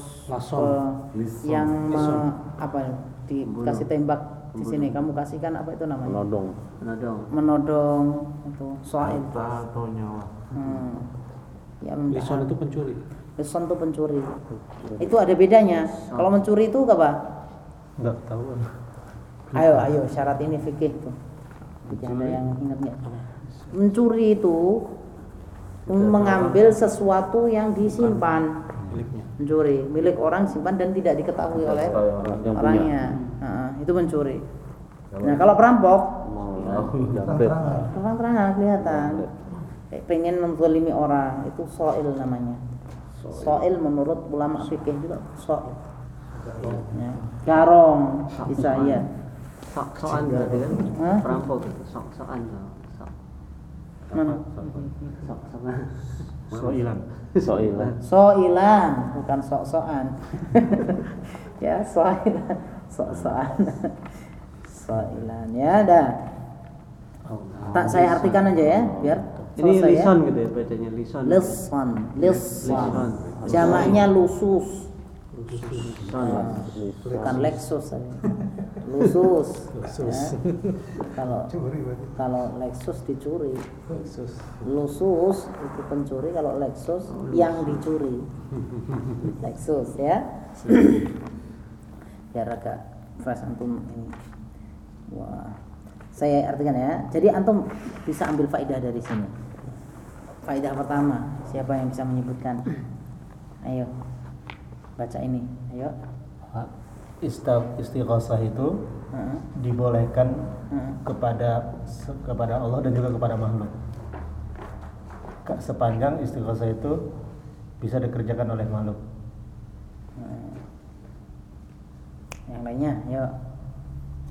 yang me- Lison. apa ya, dikasih tembak di sini kamu kasihkan apa itu namanya menodong Menodong. menodong itu harta atau nyawa hmm. ya Lison itu pencuri. Lison tuh pencuri. Itu ada bedanya. Kalau mencuri itu apa? Enggak tahu. ayo ayo syarat ini fikih tuh. Tidak ada yang ingat nggak? Mencuri itu mengambil sesuatu yang disimpan. Miliknya. mencuri. Milik orang simpan dan tidak diketahui oleh orang yang punya. Orangnya Heeh, itu mencuri. Nah kalau perampok? jambret terang-terangan. kelihatan. Kayak pengen menzalimi orang. Itu soil namanya soil. Menurut ulama fikih juga soil. Ya. garong bisa ya Sok sokan berarti kan? Perampok itu sok sokan sok. Sok. Mana. Soilan. soilan. Soilan bukan sok-sokan (laughs) ya soilan. Sok-sokan soilan. Ya dah. Tak saya artikan aja ya biar Ini selesai ya. lison gitu ya bacanya lison. Lison, lison. Lison. Jamaknya lusus. Bukan Lexus. ya. Lusus. Ya. Kalau kalau Lexus dicuri. Khusus. Lusus itu pencuri, kalau Lexus yang dicuri. Lexus ya. Biar agak fresh antum ini. Wah. Saya artikan ya. Jadi antum bisa ambil faedah dari sini. Faedah pertama, siapa yang bisa menyebutkan? Ayo. Baca ini. Ayo. Isti- istighosah itu Heeh. dibolehkan Heeh. kepada kepada Allah dan juga kepada makhluk. Sepanjang istighosah itu bisa dikerjakan oleh makhluk. Yang lainnya, yuk.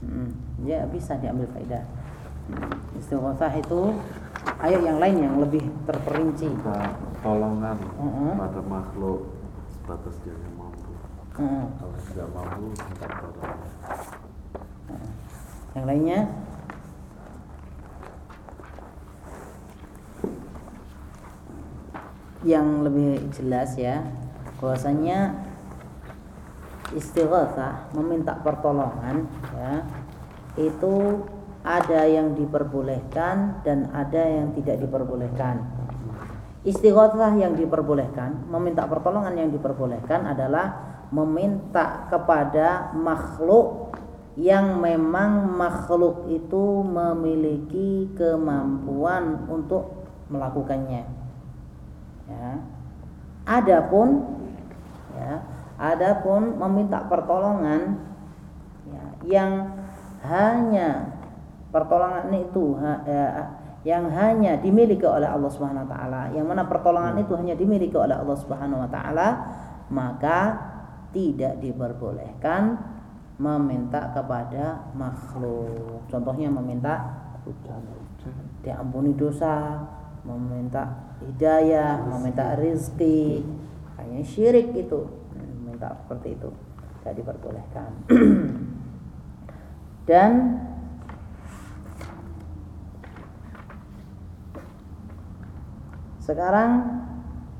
Mm, Ya bisa diambil faedah. Istighosah itu ayo yang lain yang lebih terperinci. tolongan Mm-mm. pada makhluk sebatas dia yang mampu Heeh. kalau tidak mampu minta tolong Yang lainnya yang lebih jelas ya bahwasanya istighatsah meminta pertolongan ya itu ada yang diperbolehkan dan ada yang tidak diperbolehkan. Istighatsah yang diperbolehkan, meminta pertolongan yang diperbolehkan adalah meminta kepada makhluk yang memang makhluk itu memiliki kemampuan untuk melakukannya. Ya. Adapun ya, adapun meminta pertolongan ya, yang hanya pertolongan itu ya, yang hanya dimiliki oleh Allah Subhanahu wa taala, yang mana pertolongan itu hanya dimiliki oleh Allah Subhanahu wa taala, maka tidak diperbolehkan meminta kepada makhluk. Contohnya meminta diampuni dosa, meminta hidayah, meminta rizki, hanya syirik itu, minta seperti itu. Tidak diperbolehkan. (clears throat) Dan sekarang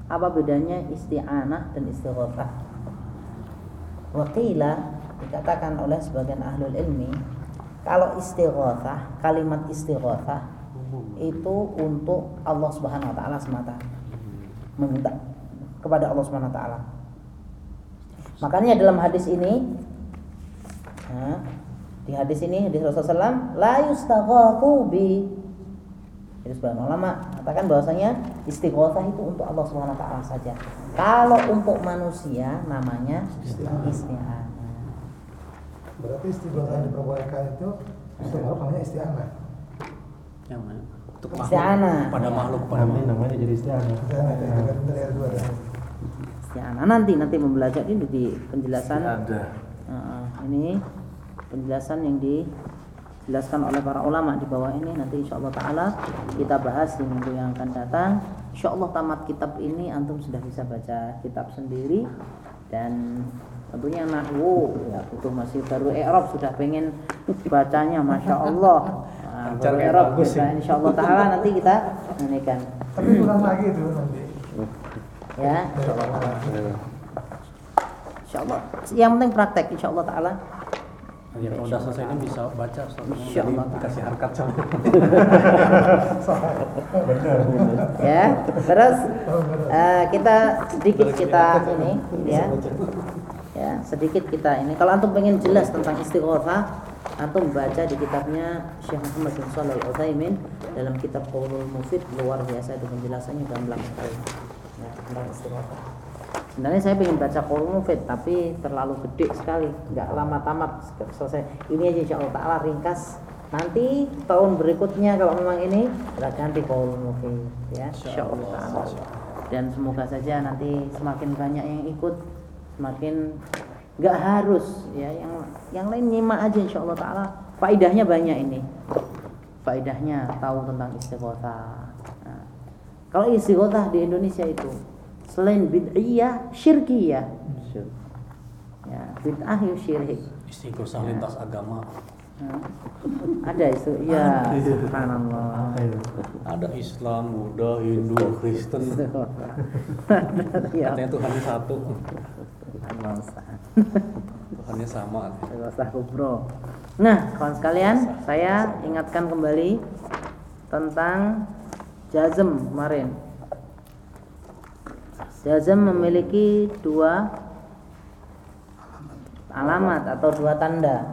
apa bedanya isti'anah dan istighatsah? Waqila dikatakan oleh sebagian ahlul ilmi kalau istighatsah, kalimat istighatsah itu untuk Allah Subhanahu wa taala semata. Meminta kepada Allah Subhanahu wa taala. Makanya dalam hadis ini di hadis ini hadis Rasulullah SAW la yustaghathu bi jadi sebagian ulama katakan bahwasanya istighatsah itu untuk Allah Subhanahu wa taala saja. Kalau untuk manusia namanya isti'anah. Berarti istighothah yang diperbolehkan itu istighothah namanya isti'anah. Yang mana? Untuk Isti'anah. Pada makhluk, pada Namanya makhluk. namanya jadi. Isti'anah dah. Isti'anah nanti nanti membelajar ini di penjelasan Ada. Nah, ini penjelasan yang dijelaskan oleh para ulama di bawah ini. Nanti insya Allah taala kita bahas di minggu yang akan datang. Insya Allah tamat kitab ini antum sudah bisa baca kitab sendiri. Dan tentunya nahwu ya butuh masih baru i'rab sudah pengen bacanya masya Allah nah, baru kita insya Allah taala nanti kita ini kan Tapi kurang lagi itu nanti. ya. Insya Allah yang penting praktek insya Allah taala Ya, kalau udah selesai ini bisa baca. Insya Allah. dikasih harkat sama. (laughs) ya terus eh, kita sedikit kita ini ya ya sedikit kita ini kalau antum pengen jelas tentang istighothah antum baca di kitabnya Syekh Muhammad bin Shalih Al Utsaimin dalam kitab Qaulul Mufid luar biasa itu penjelasannya gamblang sekali ya, tentang istighothah sebenarnya saya pengen baca Qaulul Mufid tapi terlalu gede sekali. Nggak lama tamat selesai. Ini aja insya Allah taala ringkas. Nanti tahun berikutnya kalau memang ini kita ganti Qaulul Mufid ya. Insya Allah taala. Dan semoga saja nanti semakin banyak yang ikut semakin nggak harus ya. Yang yang lain nyimak aja insya Allah taala. Faidahnya banyak ini. Faidahnya tahu tentang istighothah Nah, kalau istighothah di Indonesia itu selain bid'iyah syirkiyah ya bid'ah ya syirik Istighosah lintas agama. Nah, ada itu ya subhanallah Ada Islam, Buddha, Hindu, Kristen. (laughs) ya Katanya Tuhannya satu. Tuhannya sama. Istighosah kubro. Nah, kawan sekalian, saya ingatkan kembali tentang jazm kemarin. Jazm memiliki dua alamat atau dua tanda.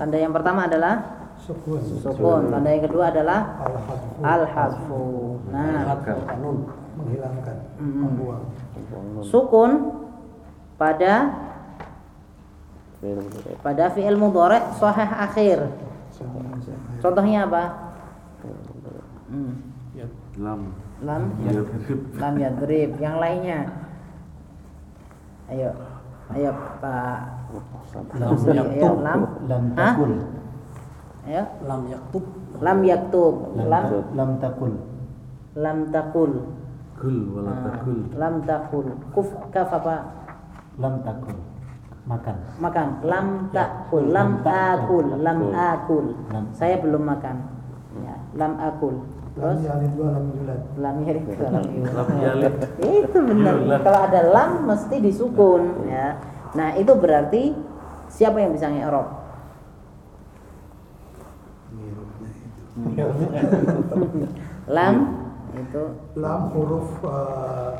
Tanda yang pertama adalah Sukun. sukun, tanda yang kedua adalah Al-hadfu. al-hadfu. Nah, Kanun. Menghilangkan. Membuang. sukun pada pada fi'il mudhari sahih akhir. Contohnya apa? Hmm. Ya, Lam. Lam lam yadrib. Yang lainnya. Ayo. Ayo Pak. Lam yaktub. lam. Lam takul. Ayo. Lam yaktub. Lam yaktub. Lam Lam takul. lam takul. Kul wala Nah, takul. lam takul. Kuf kaf apa? Lam takul. Makan. Makan. Lam takul. Lam akul. Lam akul. Saya belum makan. Ya, lam akul. Lam Terus yalid wa lam yulad. lam yalid wa lam yulad. Lam yalid. itu benar kalau ada lam mesti disukun ya nah itu berarti siapa yang bisa nge'rob lam itu Lam huruf eh,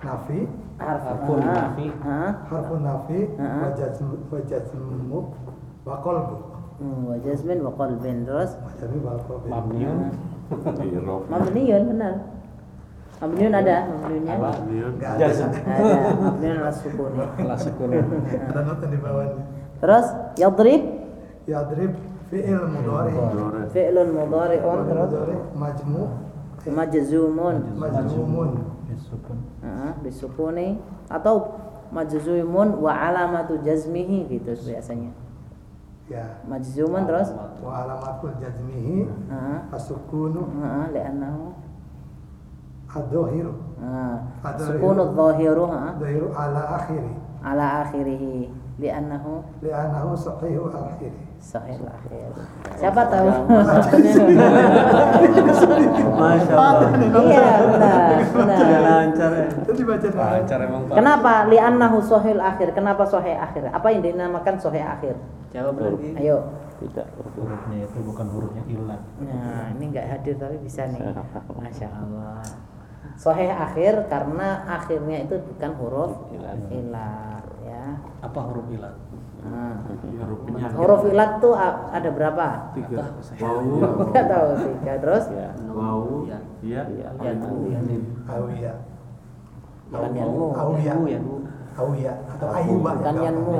nafi. Harfun ah, nafi. ah, Harfun nafi. Ah. Wa jazm wa jazmu. Wa qalbu. Hmm, wa jazmin wa qalbin terus. Mabniun. Irob. mabniyun benar mabniyun ada mabniyunnya Mabniun. Ada. Jazm. ada (laughs) mabniyun ala sukun Kelas sukun. Ada nota di bawahnya. terus yadrib Yadrib fi'il mudhari. Dore. fi'lun mudhari'un terus Mudhari majmu majzumun majmumun. Bisukun. Heeh, disukuni atau majzumun wa alamatu jazmihi gitu biasanya ya. Majzuman terus? wa alamatul jazmihi Heeh. asukunu Heeh, karena li'annahu adzahiru uh, sukunu adzahiru ha adzahiru ala akhiri. Ala akhirih Karena li'annahu sahihu akhiri. Sahih akhir siapa tahu? Masya Allah. Iya benar ya. lancar emang kenapa? Li'annahu sahih akhir. Kenapa sahih akhir? Apa yang dinamakan sahih akhir? Jawab lagi. Ayo. tidak Hurufnya itu bukan hurufnya ilat. Nah, ini nggak hadir tapi bisa nih. (laughs) Masya Allah. Sahih akhir karena akhirnya itu bukan huruf Ilat. ilat ya. apa huruf ilat? Nah, huruf huruf ilat tuh ada berapa? tiga. Wau. (laughs) Nggak tahu tiga. Terus? Ya. Wau. Ya. ya. Ya. Awiyah bukan yanmu, Awiyah Bu ya Bu. Awiyah atau Ayuba bukan yanmu,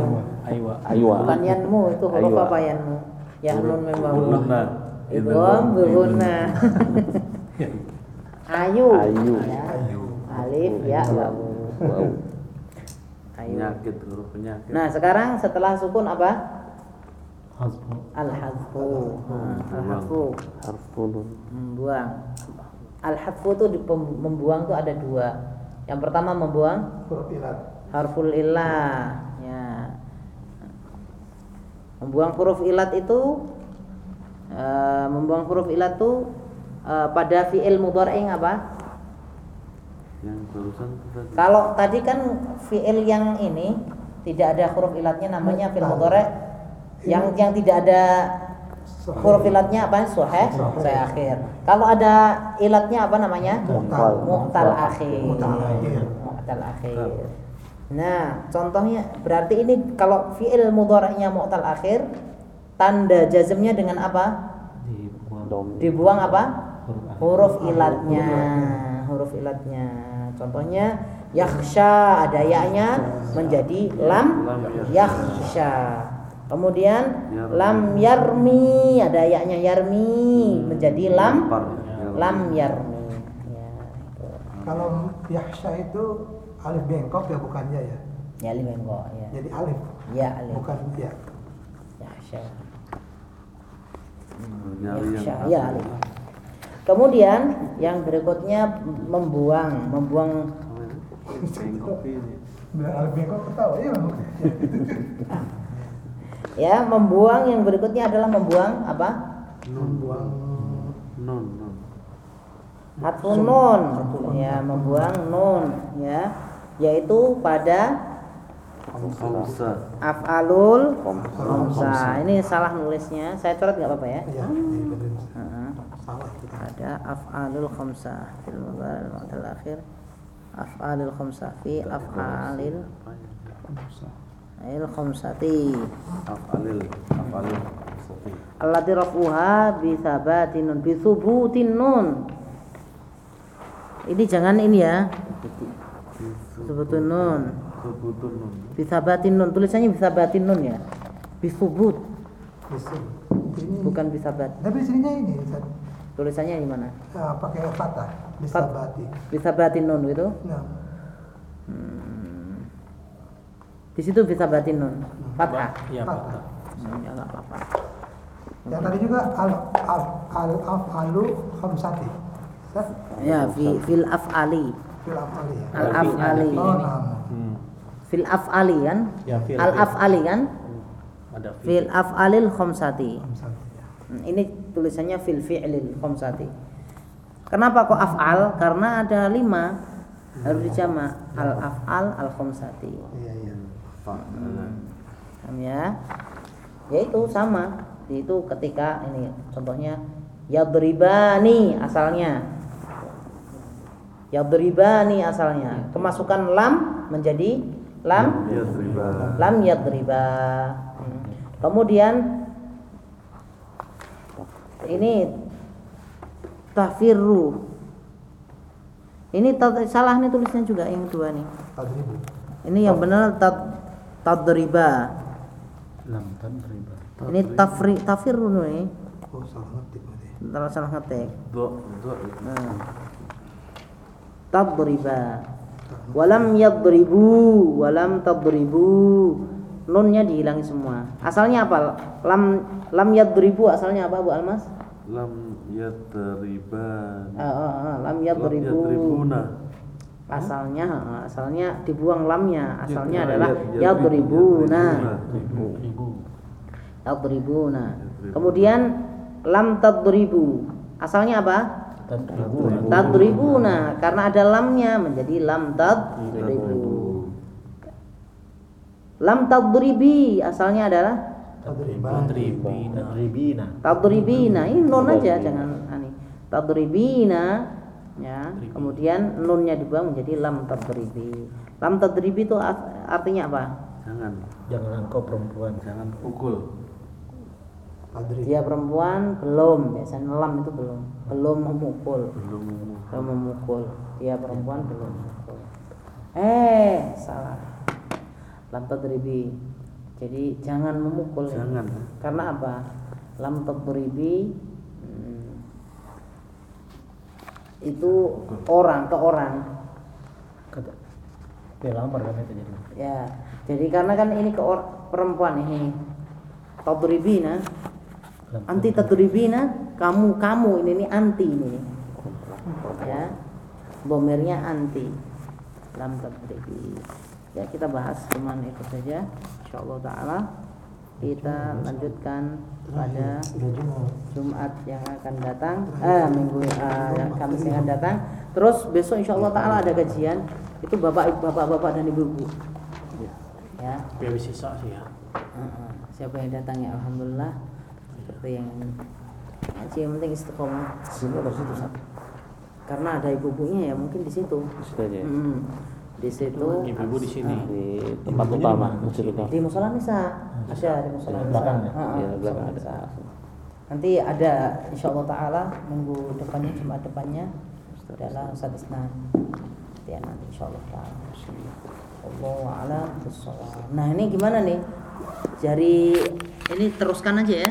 aywa aywa bukan yanmu itu huruf apa yanmu? Ya nun memang Bunna. Idgham berguna. Ayu. Ayu. Ya. Ayu Alif ya wow Ayu. penyakit huruf penyakit Nah, sekarang setelah sukun apa? Hasbu. Al-hadfu. Nah, Al-hadfu harfunun membuang. Al-hadfu itu di pem- membuang tuh ada dua. Yang pertama membuang ilat harful illah ya. Membuang huruf ilat itu eh, membuang huruf ilat itu eh, pada fiil mudhari apa? yang barusan tadi Kalau tadi kan fiil yang ini tidak ada huruf ilatnya namanya fiil mudhari. Yang yang tidak ada huruf ilatnya apa? Sahih, sahih akhir. Kalau ada ilatnya apa namanya? Mu'tal. Mu'tal akhir. Mu'tal akhir. Nah, contohnya berarti ini kalau fiil mudhari'nya mu'tal akhir, tanda jazmnya dengan apa? Dibuang. Apa? huruf huruf ilatnya. huruf ilatnya. Contohnya yakhsha ada ya-nya menjadi lam yakhsha. Kemudian lam yarmi ada ya-nya yarmi menjadi lam lam yarmi. Ya itu. Kalau Yahsya itu alif bengkok ya bukan ya ya? Ya lim enggak ya. Jadi alif. Ya alif. Bukan ya. Yakhsha nyari yang yakhsha ya alif. Kemudian yang berikutnya membuang membuang. Bengkok ini. Alif bengkok ketawa ya (laughs) Ya, membuang yang berikutnya adalah membuang apa? membuang. Non non Hatfun nun. Ya, membuang nun ya. Yaitu pada khamsa af'alul Khamsa. khamsa. Ini salah nulisnya. Saya coret nggak apa-apa ya? ya. Heeh. salah Ada af'alul khamsa fil mudhari' al akhir. Af'alul khamsa fi af'alil il khamsati. afalil afalil allati rafuha bi thabatin nun bi thubutin nun ini jangan ini ya thubutun nun. Sebutun nun. Bi thabatin nun. Tulisannya bi thabatin nun ya? Bi thubut di sini ini bukan bi thabat tapi sininya ini Ustaz. tulisannya di mana? Ah, pakai fatah. Di Fat- sabati bi thabatin nun gitu? Nah. Di situ bi thabatin nun fathah iya fatah. Pak Hmm, ya nggak apa-apa. Yang tadi juga al al al afalu khamsati. Ya fi fil af'ali fil afali ya. Al af'ali. Oh nah hmm. fil af'ali kan? Ya fil al af'ali. Kan? Ada fil. Fil af'alil khamsati khamsati ya. Hmm, Ini tulisannya fil fi'lil khamsati. Kenapa kok af'al? Karena ada lima. Harus dijama al af'al al khamsati. iya iya. Paham ya? Ya itu sama. Itu ketika ini contohnya yadribani asalnya. Yadribani asalnya. Kemasukan lam menjadi lam lam yadriba. Hmm. Kemudian ini tafirru. Ini salah nih tulisnya juga yang kedua nih. tadribu Ini yang benar tad tadriba. Lam tadriba. Ini tafri tafirru nih. oh salah ngetik Salah salah ngetik. do do Nah. Tadriba. Walam yadribu, walam tadribu. Nunnya dihilangi semua. Asalnya apa? Lam lam yadribu asalnya apa Bu Almas? lam yadriban Ah, ah, ah, lam lam yadribu yadribuna asalnya ah, asalnya dibuang lamnya asalnya Ya, adalah yad- yadribuna ribu ribu yadribuna kemudian lam tadribu asalnya apa dan ribu tadribuna karena ada lamnya menjadi lam tadribu lam tadribi asalnya adalah? Tadriban. ribina ribina tadribina ini nun aja jangan aneh. Tadribina ya. Kemudian nunnya dibuang menjadi lam tadribi. Lam tadribi itu art- artinya apa? Jangan. Jangan engkau perempuan. Jangan pukul Tadrib. dia perempuan belum. Biasanya lam itu belum. Belum memukul. Belum belum memukul. Dia perempuan belum memukul. Eh salah. Lam tadribi jadi jangan memukul. Jangan karena apa? Lam tadribi hmm, itu orang ke orang. Kata pelamar kan itu jadi ya jadi karena kan ini ke perempuan ini. Tadribina anti tadribina kamu kamu ini ini anti ini ya bomernya anti lam tadribi ya kita bahas cuman itu saja insyaallah taala kita lanjutkan pada Jumat. Yang akan datang, eh minggu eh, yang Kamis yang akan datang. Terus besok insya Allah Taala ada kajian. Itu bapak bapak bapak dan ibu ibu. Ya. biar sisa sih ya. Siapa yang datang ya Alhamdulillah. Seperti yang ngaji yang penting istiqomah. Karena ada ibu ibunya ya mungkin di situ. Situ aja ya. Hmm. Di situ. ibu-ibu di sini di tempat utama masjid utama Di musola Nisa. Ada di musola Nisa. belakang ya? Heeh, Iya, belakang ada. Nanti ada insya Allah Taala minggu depannya Jumat depannya adalah Ustaz Isnan. Ya nanti insya Allah Taala. Allah alam bissawab. Nah ini gimana nih? Jari ini teruskan aja ya.